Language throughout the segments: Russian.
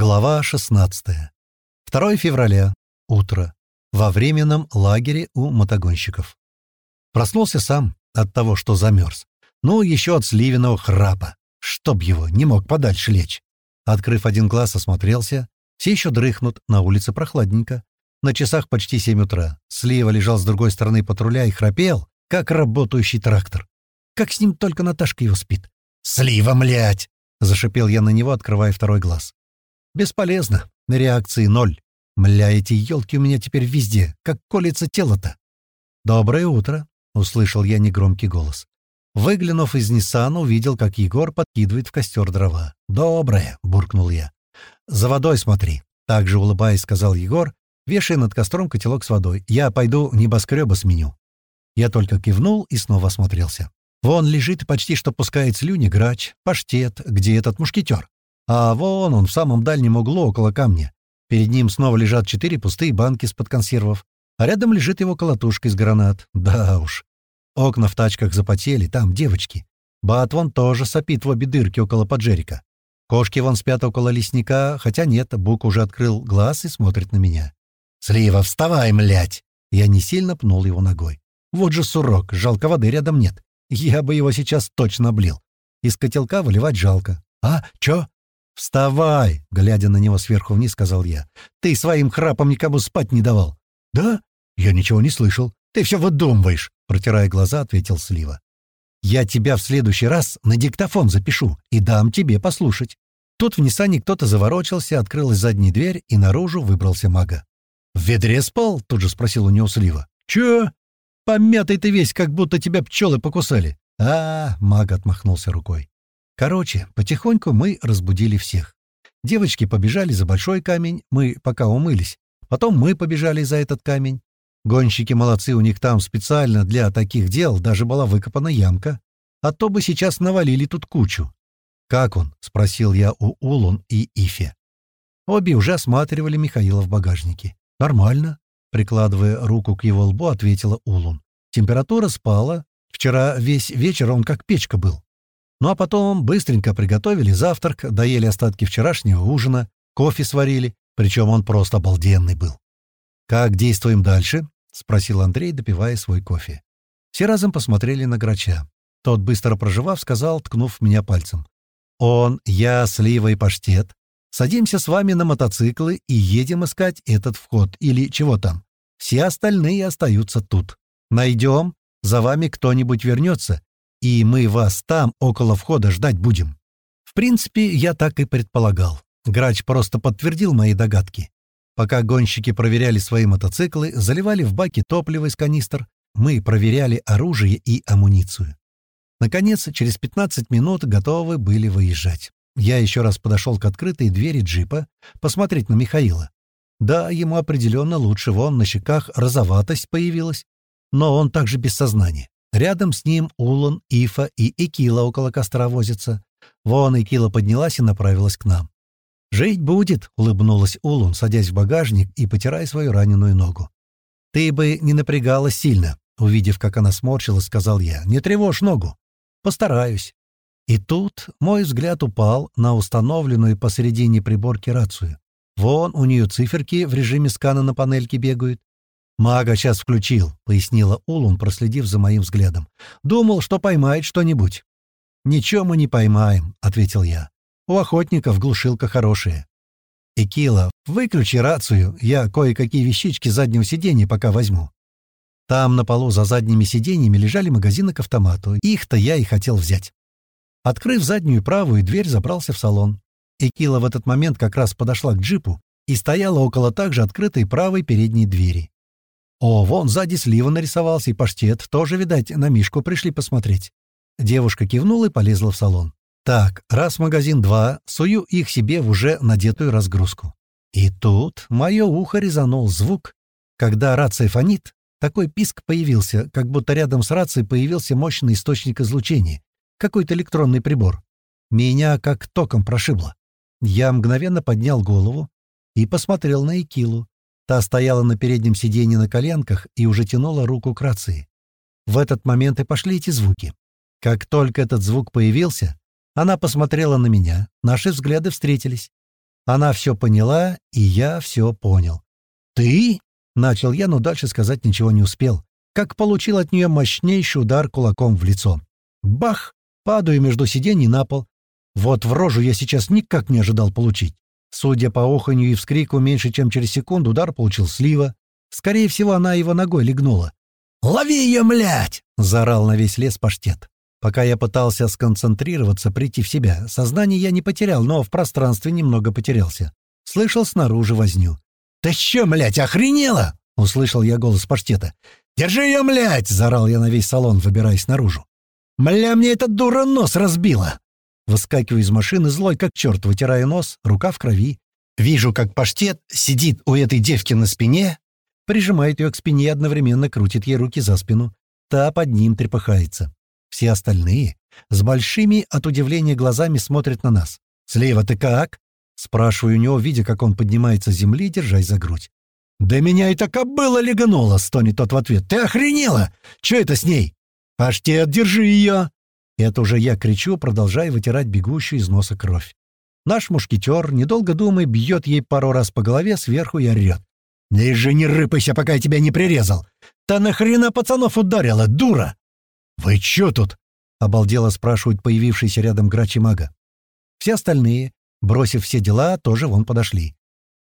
Глава 16. 2 февраля. Утро. Во временном лагере у мотогонщиков. Проснулся сам от того, что замерз. Ну, еще от сливиного храпа. Чтоб его, не мог подальше лечь. Открыв один глаз, осмотрелся. Все еще дрыхнут, на улице прохладненько. На часах почти 7 утра. Слива лежал с другой стороны патруля и храпел, как работающий трактор. Как с ним только Наташка его спит. «Слива, млять!» — зашипел я на него, открывая второй глаз. Бесполезно. Реакции ноль. Мля, эти елки у меня теперь везде. Как колется тело-то. «Доброе утро», — услышал я негромкий голос. Выглянув из Ниссана, увидел, как Егор подкидывает в костер дрова. «Доброе», — буркнул я. «За водой смотри», — также улыбаясь, сказал Егор, вешая над костром котелок с водой. «Я пойду небоскреба сменю». Я только кивнул и снова осмотрелся. Вон лежит почти что пускает слюни грач, паштет, где этот мушкетер. А вон он в самом дальнем углу около камня. Перед ним снова лежат четыре пустые банки из-под консервов, а рядом лежит его колотушка из гранат. Да уж. Окна в тачках запотели, там девочки. Бат вон тоже сопит в обе дырки около поджерика. Кошки вон спят около лесника, хотя нет, Бук уже открыл глаз и смотрит на меня. «Слива, вставай, млять!» Я не сильно пнул его ногой. «Вот же сурок, жалко воды рядом нет. Я бы его сейчас точно облил. Из котелка выливать жалко. А, чё? «Вставай!» — глядя на него сверху вниз, сказал я. «Ты своим храпом никому спать не давал». «Да? Я ничего не слышал. Ты все выдумываешь!» — протирая глаза, ответил Слива. «Я тебя в следующий раз на диктофон запишу и дам тебе послушать». Тут в Ниссане кто-то заворочился, открылась задняя дверь, и наружу выбрался мага. «В ведре спал?» — тут же спросил у него Слива. «Чё? Помятый ты весь, как будто тебя пчелы покусали». «А, — маг отмахнулся рукой. Короче, потихоньку мы разбудили всех. Девочки побежали за большой камень, мы пока умылись. Потом мы побежали за этот камень. Гонщики молодцы, у них там специально для таких дел даже была выкопана ямка. А то бы сейчас навалили тут кучу. «Как он?» — спросил я у Улун и Ифе. Обе уже осматривали Михаила в багажнике. «Нормально», — прикладывая руку к его лбу, ответила Улун. «Температура спала. Вчера весь вечер он как печка был. Ну а потом быстренько приготовили завтрак, доели остатки вчерашнего ужина, кофе сварили, причем он просто обалденный был. «Как действуем дальше?» — спросил Андрей, допивая свой кофе. Все разом посмотрели на Грача. Тот, быстро проживав, сказал, ткнув меня пальцем. «Он, я, Слива и Паштет. Садимся с вами на мотоциклы и едем искать этот вход или чего там. Все остальные остаются тут. Найдем, за вами кто-нибудь вернется, и мы вас там, около входа, ждать будем». В принципе, я так и предполагал. Грач просто подтвердил мои догадки. Пока гонщики проверяли свои мотоциклы, заливали в баки топливо из канистр, мы проверяли оружие и амуницию. Наконец, через 15 минут готовы были выезжать. Я еще раз подошел к открытой двери джипа, посмотреть на Михаила. Да, ему определенно лучше, вон на щеках розоватость появилась, но он также без сознания. Рядом с ним Улан, Ифа и Экила около костра возятся. Вон Экила поднялась и направилась к нам. «Жить будет», — улыбнулась Улун, садясь в багажник и потирая свою раненую ногу. «Ты бы не напрягалась сильно», — увидев, как она сморщилась, сказал я. «Не тревожь ногу». «Постараюсь». И тут мой взгляд упал на установленную посередине приборки рацию. Вон у нее циферки в режиме скана на панельке бегают. «Мага сейчас включил», — пояснила Улун, проследив за моим взглядом. «Думал, что поймает что-нибудь». «Ничего мы не поймаем», — ответил я. «У охотников глушилка хорошая». «Экила, выключи рацию, я кое-какие вещички заднего сиденья пока возьму». Там на полу за задними сиденьями лежали магазины к автомату. Их-то я и хотел взять. Открыв заднюю правую дверь, забрался в салон. Экила в этот момент как раз подошла к джипу и стояла около также открытой правой передней двери. О, вон сзади слива нарисовался, и паштет тоже, видать, на Мишку пришли посмотреть. Девушка кивнула и полезла в салон. Так, раз магазин два, сую их себе в уже надетую разгрузку. И тут мое ухо резанул звук. Когда рация фонит, такой писк появился, как будто рядом с рацией появился мощный источник излучения. Какой-то электронный прибор. Меня как током прошибло. Я мгновенно поднял голову и посмотрел на Экилу. Та стояла на переднем сиденье на коленках и уже тянула руку к рации. В этот момент и пошли эти звуки. Как только этот звук появился, она посмотрела на меня, наши взгляды встретились. Она все поняла, и я все понял. «Ты?» — начал я, но дальше сказать ничего не успел. Как получил от нее мощнейший удар кулаком в лицо. Бах! Падаю между сидений на пол. Вот в рожу я сейчас никак не ожидал получить. Судя по оханью и вскрику, меньше чем через секунду удар получил слива. Скорее всего, она его ногой легнула. «Лови ее, млять!» — заорал на весь лес паштет. Пока я пытался сконцентрироваться, прийти в себя, сознание я не потерял, но в пространстве немного потерялся. Слышал снаружи возню. «Ты чё, млять, охренела?» — услышал я голос паштета. «Держи ее, млять!» — заорал я на весь салон, выбираясь наружу. «Мля, мне эта дура нос разбила!» Выскакиваю из машины, злой как черт, вытирая нос, рука в крови. Вижу, как паштет сидит у этой девки на спине, прижимает ее к спине и одновременно крутит ей руки за спину. Та под ним трепыхается. Все остальные с большими от удивления глазами смотрят на нас. «Слева ты как?» Спрашиваю у него, видя, как он поднимается с земли, держась за грудь. «Да меня это кобыла леганула!» — стонет тот в ответ. «Ты охренела? Че это с ней?» «Паштет, держи ее!» Это уже я кричу, продолжая вытирать бегущую из носа кровь. Наш мушкетер, недолго думая, бьет ей пару раз по голове сверху и орет. «Ниже не рыпайся, пока я тебя не прирезал! Та нахрена пацанов ударила, дура!» «Вы чё тут?» — обалдело спрашивают появившийся рядом грачи мага. Все остальные, бросив все дела, тоже вон подошли.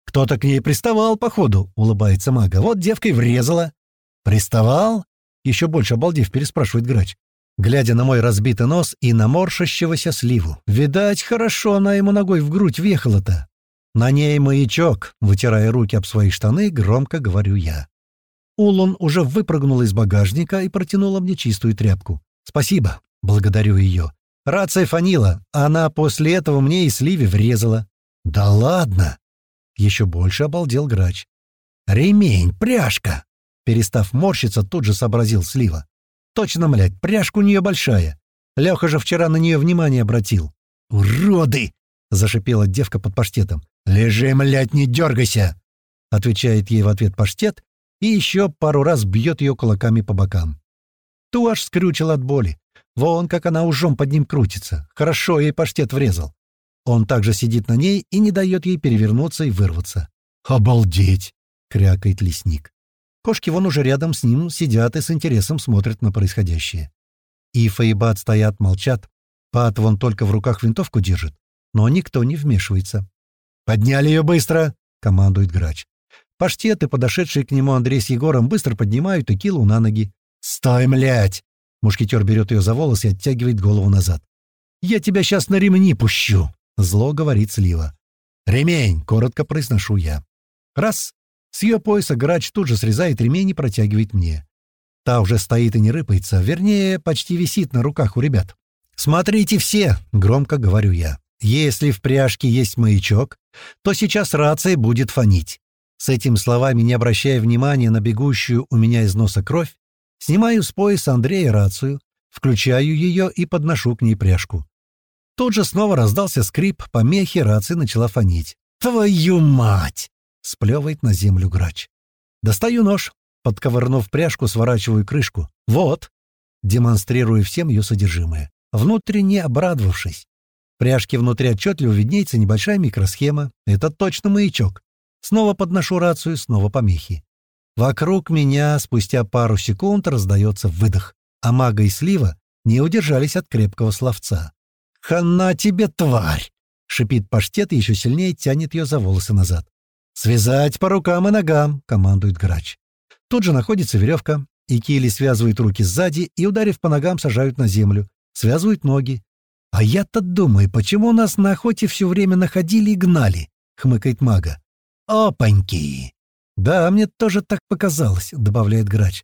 «Кто-то к ней приставал, походу», — улыбается мага. «Вот девка и врезала». «Приставал?» — еще больше обалдев переспрашивает грач глядя на мой разбитый нос и на морщащегося сливу. Видать, хорошо она ему ногой в грудь въехала-то. На ней маячок, вытирая руки об свои штаны, громко говорю я. Улун уже выпрыгнула из багажника и протянула мне чистую тряпку. «Спасибо», — благодарю ее. Рация фанила, она после этого мне и сливе врезала. «Да ладно!» Еще больше обалдел грач. «Ремень, пряжка!» Перестав морщиться, тут же сообразил слива. Точно, млядь, пряжка у нее большая. Леха же вчера на нее внимание обратил. «Уроды!» — зашипела девка под паштетом. «Лежи, млядь, не дергайся!» — отвечает ей в ответ паштет и еще пару раз бьет ее кулаками по бокам. Ту аж скрючил от боли. Вон, как она ужом под ним крутится. Хорошо ей паштет врезал. Он также сидит на ней и не дает ей перевернуться и вырваться. «Обалдеть!» — крякает лесник. Кошки вон уже рядом с ним сидят и с интересом смотрят на происходящее. Ифа и Бат стоят, молчат. Бат вон только в руках винтовку держит, но никто не вмешивается. «Подняли ее быстро!» — командует грач. Паштет и подошедшие к нему Андрей с Егором быстро поднимают Экилу на ноги. «Стой, млять!» Мушкетер берет ее за волосы и оттягивает голову назад. «Я тебя сейчас на ремни пущу!» — зло говорит Слива. «Ремень!» — коротко произношу я. Раз с ее пояса грач тут же срезает ремень и протягивает мне. Та уже стоит и не рыпается, вернее, почти висит на руках у ребят. «Смотрите все!» — громко говорю я. «Если в пряжке есть маячок, то сейчас рация будет фонить». С этими словами, не обращая внимания на бегущую у меня из носа кровь, снимаю с пояса Андрея рацию, включаю ее и подношу к ней пряжку. Тут же снова раздался скрип, помехи, рация начала фонить. «Твою мать!» Сплевывает на землю грач. Достаю нож. Подковырнув пряжку, сворачиваю крышку. Вот. Демонстрирую всем ее содержимое. Внутренне обрадовавшись. Пряжки внутри отчетливо виднеется небольшая микросхема. Это точно маячок. Снова подношу рацию, снова помехи. Вокруг меня спустя пару секунд раздается выдох, а мага и слива не удержались от крепкого словца. «Хана тебе, тварь!» — шипит паштет и еще сильнее тянет ее за волосы назад. «Связать по рукам и ногам!» — командует грач. Тут же находится веревка, и Кили связывает руки сзади и, ударив по ногам, сажают на землю. Связывают ноги. «А я-то думаю, почему нас на охоте все время находили и гнали?» — хмыкает мага. «Опаньки!» «Да, мне тоже так показалось», — добавляет грач.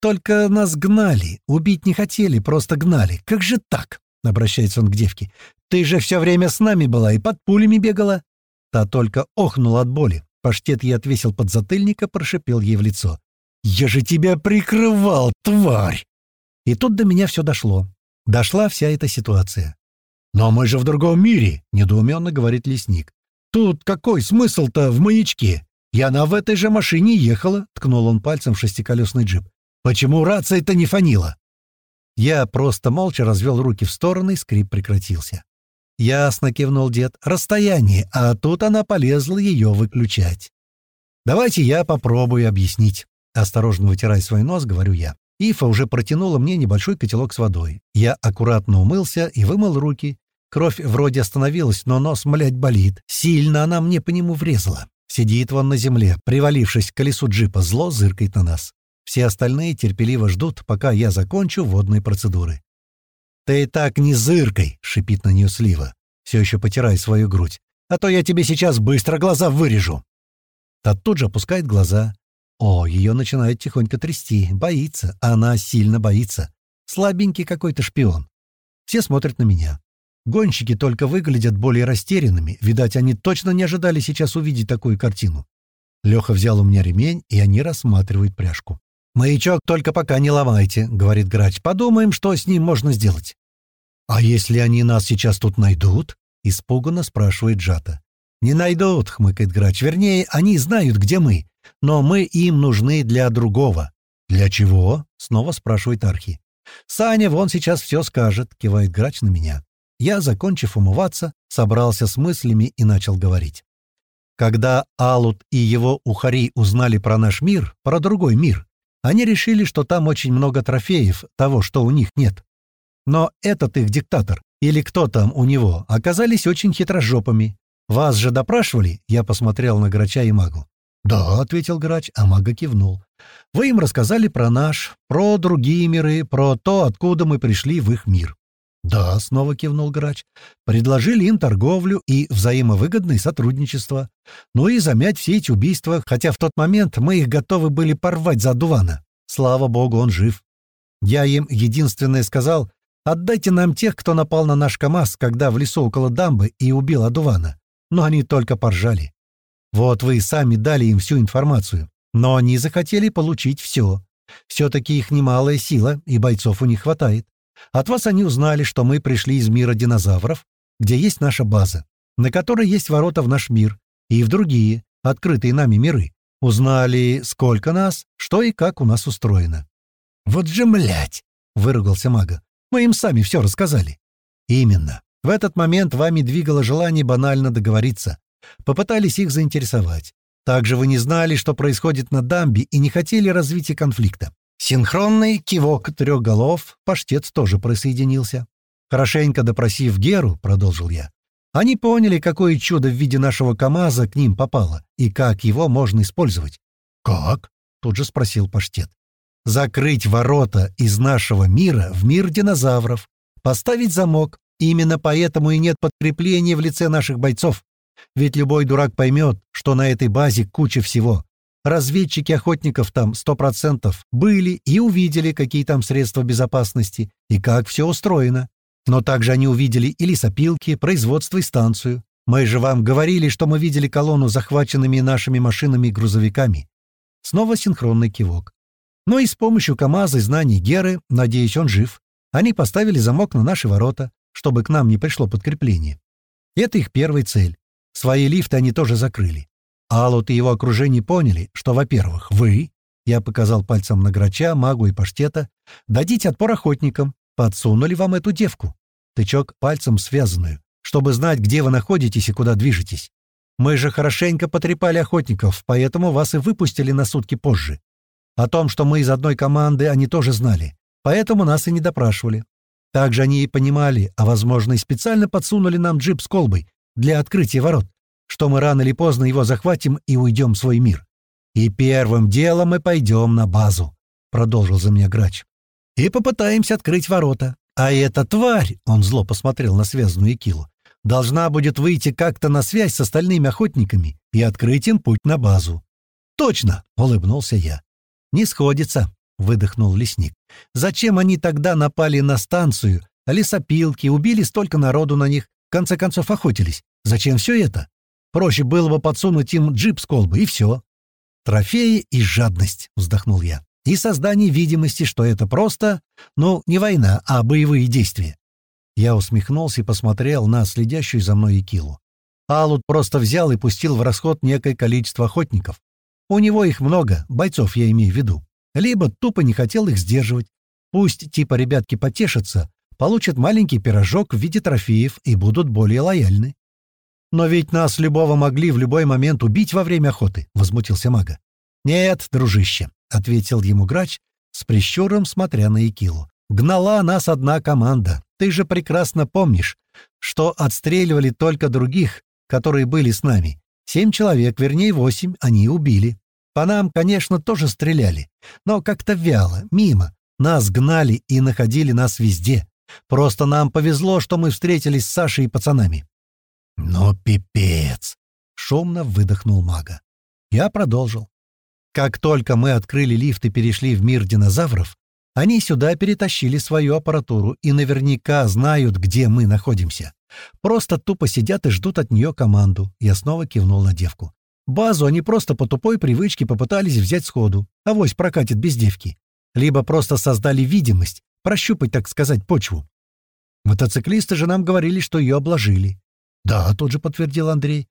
«Только нас гнали, убить не хотели, просто гнали. Как же так?» — обращается он к девке. «Ты же все время с нами была и под пулями бегала». Та только охнула от боли. Паштет ей отвесил подзатыльника, прошипел ей в лицо. «Я же тебя прикрывал, тварь!» И тут до меня все дошло. Дошла вся эта ситуация. «Но мы же в другом мире», — недоуменно говорит лесник. «Тут какой смысл-то в маячке? Я на в этой же машине ехала», — ткнул он пальцем в шестиколесный джип. «Почему рация-то не фанила?» Я просто молча развел руки в стороны, скрип прекратился. Ясно кивнул дед. Расстояние, а тут она полезла ее выключать. Давайте я попробую объяснить. Осторожно вытирая свой нос, говорю я. Ифа уже протянула мне небольшой котелок с водой. Я аккуратно умылся и вымыл руки. Кровь вроде остановилась, но нос, млядь, болит. Сильно она мне по нему врезала. Сидит вон на земле, привалившись к колесу джипа, зло зыркает на нас. Все остальные терпеливо ждут, пока я закончу водные процедуры. «Ты так не зыркай!» — шипит на нее Слива, все еще потирая свою грудь. «А то я тебе сейчас быстро глаза вырежу!» Та тут же опускает глаза. О, ее начинает тихонько трясти. Боится. Она сильно боится. Слабенький какой-то шпион. Все смотрят на меня. Гонщики только выглядят более растерянными. Видать, они точно не ожидали сейчас увидеть такую картину. Леха взял у меня ремень, и они рассматривают пряжку. «Маячок только пока не ломайте», — говорит грач. «Подумаем, что с ним можно сделать». «А если они нас сейчас тут найдут?» — испуганно спрашивает Джата. «Не найдут», — хмыкает грач. «Вернее, они знают, где мы. Но мы им нужны для другого». «Для чего?» — снова спрашивает Архи. «Саня вон сейчас все скажет», — кивает грач на меня. Я, закончив умываться, собрался с мыслями и начал говорить. Когда Алут и его ухари узнали про наш мир, про другой мир, они решили, что там очень много трофеев, того, что у них нет. Но этот их диктатор, или кто там у него, оказались очень хитрожопами. Вас же допрашивали?» Я посмотрел на Грача и Магу. «Да», — ответил Грач, а Мага кивнул. «Вы им рассказали про наш, про другие миры, про то, откуда мы пришли в их мир». «Да», — снова кивнул Грач. «Предложили им торговлю и взаимовыгодное сотрудничество. Ну и замять все эти убийства, хотя в тот момент мы их готовы были порвать за Адувана. Слава богу, он жив. Я им единственное сказал, отдайте нам тех, кто напал на наш КамАЗ, когда в лесу около дамбы и убил Адувана. Но они только поржали. Вот вы сами дали им всю информацию, но они захотели получить все. Все-таки их немалая сила, и бойцов у них хватает. От вас они узнали, что мы пришли из мира динозавров, где есть наша база, на которой есть ворота в наш мир и в другие, открытые нами миры. Узнали, сколько нас, что и как у нас устроено. «Вот же, млять!» — выругался мага. «Мы им сами все рассказали». «Именно. В этот момент вами двигало желание банально договориться. Попытались их заинтересовать. Также вы не знали, что происходит на дамбе, и не хотели развития конфликта. Синхронный кивок трех голов, паштет тоже присоединился. Хорошенько допросив Геру, продолжил я, они поняли, какое чудо в виде нашего КамАЗа к ним попало, и как его можно использовать. «Как?» — тут же спросил паштет. «Закрыть ворота из нашего мира в мир динозавров, поставить замок. Именно поэтому и нет подкрепления в лице наших бойцов. Ведь любой дурак поймет, что на этой базе куча всего. Разведчики охотников там сто процентов были и увидели, какие там средства безопасности и как все устроено. Но также они увидели и лесопилки, производство и станцию. Мы же вам говорили, что мы видели колонну захваченными нашими машинами и грузовиками. Снова синхронный кивок. Но и с помощью КамАЗа и знаний Геры, надеюсь, он жив, они поставили замок на наши ворота, чтобы к нам не пришло подкрепление. Это их первая цель. Свои лифты они тоже закрыли. Алут и его окружение поняли, что, во-первых, вы, я показал пальцем на грача, магу и паштета, дадите отпор охотникам, подсунули вам эту девку. Тычок пальцем связанную, чтобы знать, где вы находитесь и куда движетесь. Мы же хорошенько потрепали охотников, поэтому вас и выпустили на сутки позже. О том, что мы из одной команды, они тоже знали, поэтому нас и не допрашивали. Также они и понимали, а, возможно, и специально подсунули нам джип с колбой для открытия ворот что мы рано или поздно его захватим и уйдем в свой мир. И первым делом мы пойдем на базу», — продолжил за меня грач. «И попытаемся открыть ворота. А эта тварь, — он зло посмотрел на связанную Килу, — должна будет выйти как-то на связь с остальными охотниками и открыть им путь на базу». «Точно!» — улыбнулся я. «Не сходится», — выдохнул лесник. «Зачем они тогда напали на станцию, лесопилки, убили столько народу на них, в конце концов охотились? Зачем все это?» Проще было бы подсунуть им джип с колбы, и все. Трофеи и жадность, вздохнул я. И создание видимости, что это просто, ну, не война, а боевые действия. Я усмехнулся и посмотрел на следящую за мной Икилу. Алут просто взял и пустил в расход некое количество охотников. У него их много, бойцов я имею в виду. Либо тупо не хотел их сдерживать. Пусть типа ребятки потешатся, получат маленький пирожок в виде трофеев и будут более лояльны. «Но ведь нас любого могли в любой момент убить во время охоты», — возмутился мага. «Нет, дружище», — ответил ему грач, с прищуром смотря на Якилу. «Гнала нас одна команда. Ты же прекрасно помнишь, что отстреливали только других, которые были с нами. Семь человек, вернее восемь, они убили. По нам, конечно, тоже стреляли, но как-то вяло, мимо. Нас гнали и находили нас везде. Просто нам повезло, что мы встретились с Сашей и пацанами. «Но пипец!» — шумно выдохнул мага. Я продолжил. Как только мы открыли лифт и перешли в мир динозавров, они сюда перетащили свою аппаратуру и наверняка знают, где мы находимся. Просто тупо сидят и ждут от нее команду. Я снова кивнул на девку. Базу они просто по тупой привычке попытались взять сходу. Авось прокатит без девки. Либо просто создали видимость, прощупать, так сказать, почву. Мотоциклисты же нам говорили, что ее обложили. «Да», — тут же подтвердил Андрей.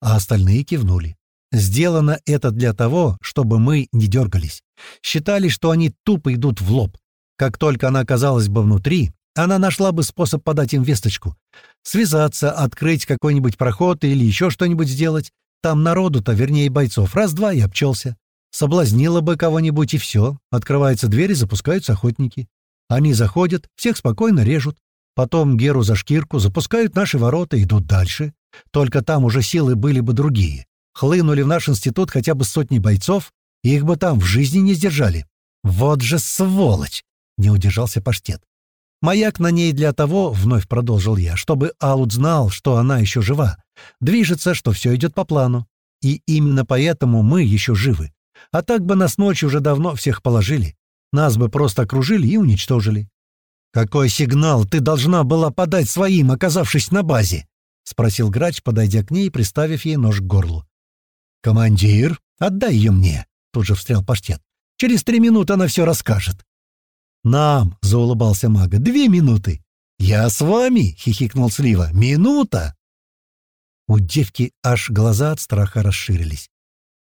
А остальные кивнули. Сделано это для того, чтобы мы не дергались. Считали, что они тупо идут в лоб. Как только она оказалась бы внутри, она нашла бы способ подать им весточку. Связаться, открыть какой-нибудь проход или еще что-нибудь сделать. Там народу-то, вернее бойцов, раз-два и обчелся. Соблазнила бы кого-нибудь и все. Открывается дверь и запускаются охотники. Они заходят, всех спокойно режут. Потом Геру за шкирку запускают наши ворота и идут дальше. Только там уже силы были бы другие. Хлынули в наш институт хотя бы сотни бойцов, их бы там в жизни не сдержали. Вот же сволочь! Не удержался паштет. Маяк на ней для того, вновь продолжил я, чтобы Аут знал, что она еще жива. Движется, что все идет по плану. И именно поэтому мы еще живы. А так бы нас ночью уже давно всех положили. Нас бы просто окружили и уничтожили. «Какой сигнал ты должна была подать своим, оказавшись на базе?» — спросил грач, подойдя к ней и приставив ей нож к горлу. «Командир, отдай ее мне!» — тут же встрял паштет. «Через три минуты она все расскажет». «Нам!» — заулыбался мага. «Две минуты!» «Я с вами!» — хихикнул Слива. «Минута!» У девки аж глаза от страха расширились.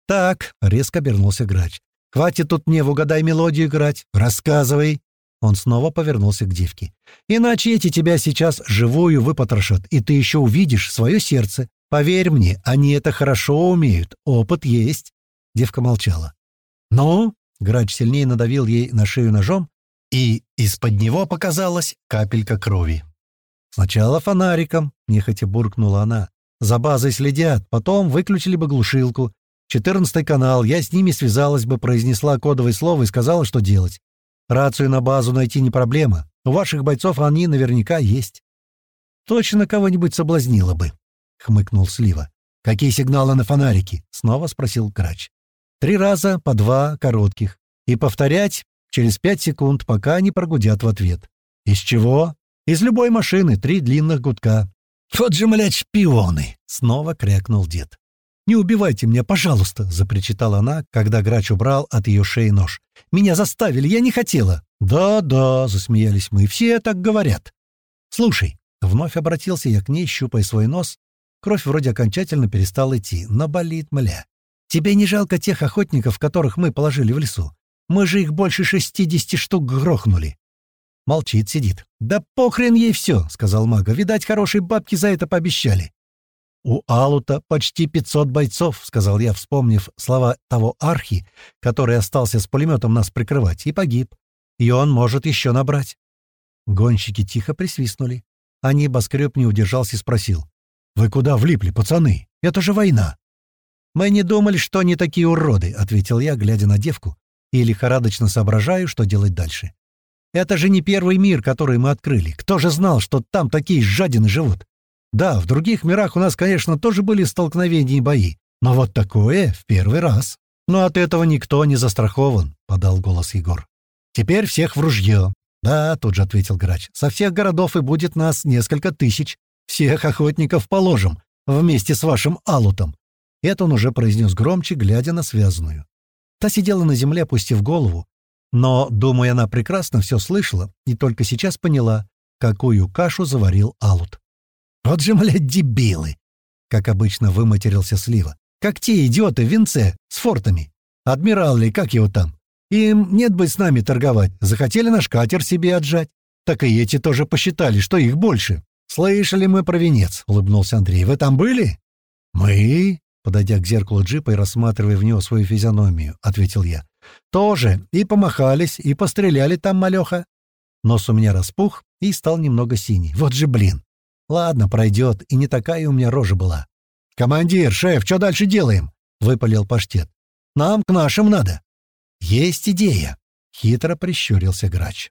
«Так», — резко обернулся грач. «Хватит тут мне в угадай мелодию играть. Рассказывай!» Он снова повернулся к девке. «Иначе эти тебя сейчас живую выпотрошат, и ты еще увидишь свое сердце. Поверь мне, они это хорошо умеют, опыт есть». Девка молчала. «Ну?» — грач сильнее надавил ей на шею ножом, и из-под него показалась капелька крови. «Сначала фонариком», — нехотя буркнула она. «За базой следят, потом выключили бы глушилку. Четырнадцатый канал, я с ними связалась бы, произнесла кодовое слово и сказала, что делать. Рацию на базу найти не проблема. У ваших бойцов они наверняка есть. Точно кого-нибудь соблазнило бы, — хмыкнул Слива. «Какие сигналы на фонарике?» — снова спросил Грач. «Три раза по два коротких. И повторять через пять секунд, пока они прогудят в ответ. Из чего? Из любой машины три длинных гудка. «Вот же, млядь, шпионы!» — снова крякнул дед. «Не убивайте меня, пожалуйста!» — запричитала она, когда грач убрал от ее шеи нож. «Меня заставили, я не хотела!» «Да-да», — засмеялись мы, — «все так говорят». «Слушай», — вновь обратился я к ней, щупая свой нос. Кровь вроде окончательно перестала идти, но болит мля. «Тебе не жалко тех охотников, которых мы положили в лесу? Мы же их больше шестидесяти штук грохнули». Молчит, сидит. «Да похрен ей все», — сказал мага. «Видать, хорошие бабки за это пообещали». «У Алута почти 500 бойцов», — сказал я, вспомнив слова того архи, который остался с пулеметом нас прикрывать, и погиб. И он может еще набрать. Гонщики тихо присвистнули. А небоскреб не удержался и спросил. «Вы куда влипли, пацаны? Это же война!» «Мы не думали, что они такие уроды», — ответил я, глядя на девку, и лихорадочно соображаю, что делать дальше. «Это же не первый мир, который мы открыли. Кто же знал, что там такие жадины живут? Да, в других мирах у нас, конечно, тоже были столкновения и бои, но вот такое в первый раз. Но от этого никто не застрахован, — подал голос Егор. Теперь всех в ружье. Да, тут же ответил грач. Со всех городов и будет нас несколько тысяч. Всех охотников положим, вместе с вашим алутом. Это он уже произнес громче, глядя на связанную. Та сидела на земле, опустив голову. Но, думаю, она прекрасно все слышала и только сейчас поняла, какую кашу заварил алут. «Вот же, блядь, дебилы!» Как обычно выматерился Слива. «Как те идиоты в венце, с фортами. Адмирал ли, как его там? Им нет бы с нами торговать. Захотели наш катер себе отжать. так и эти тоже посчитали, что их больше. «Слышали мы про венец», — улыбнулся Андрей. «Вы там были?» «Мы?» — подойдя к зеркалу джипа и рассматривая в него свою физиономию, — ответил я. «Тоже. И помахались, и постреляли там, малеха». Нос у меня распух и стал немного синий. Вот же блин. Ладно, пройдет, и не такая у меня рожа была. «Командир, шеф, что дальше делаем?» — выпалил паштет. «Нам к нашим надо». «Есть идея», — хитро прищурился грач.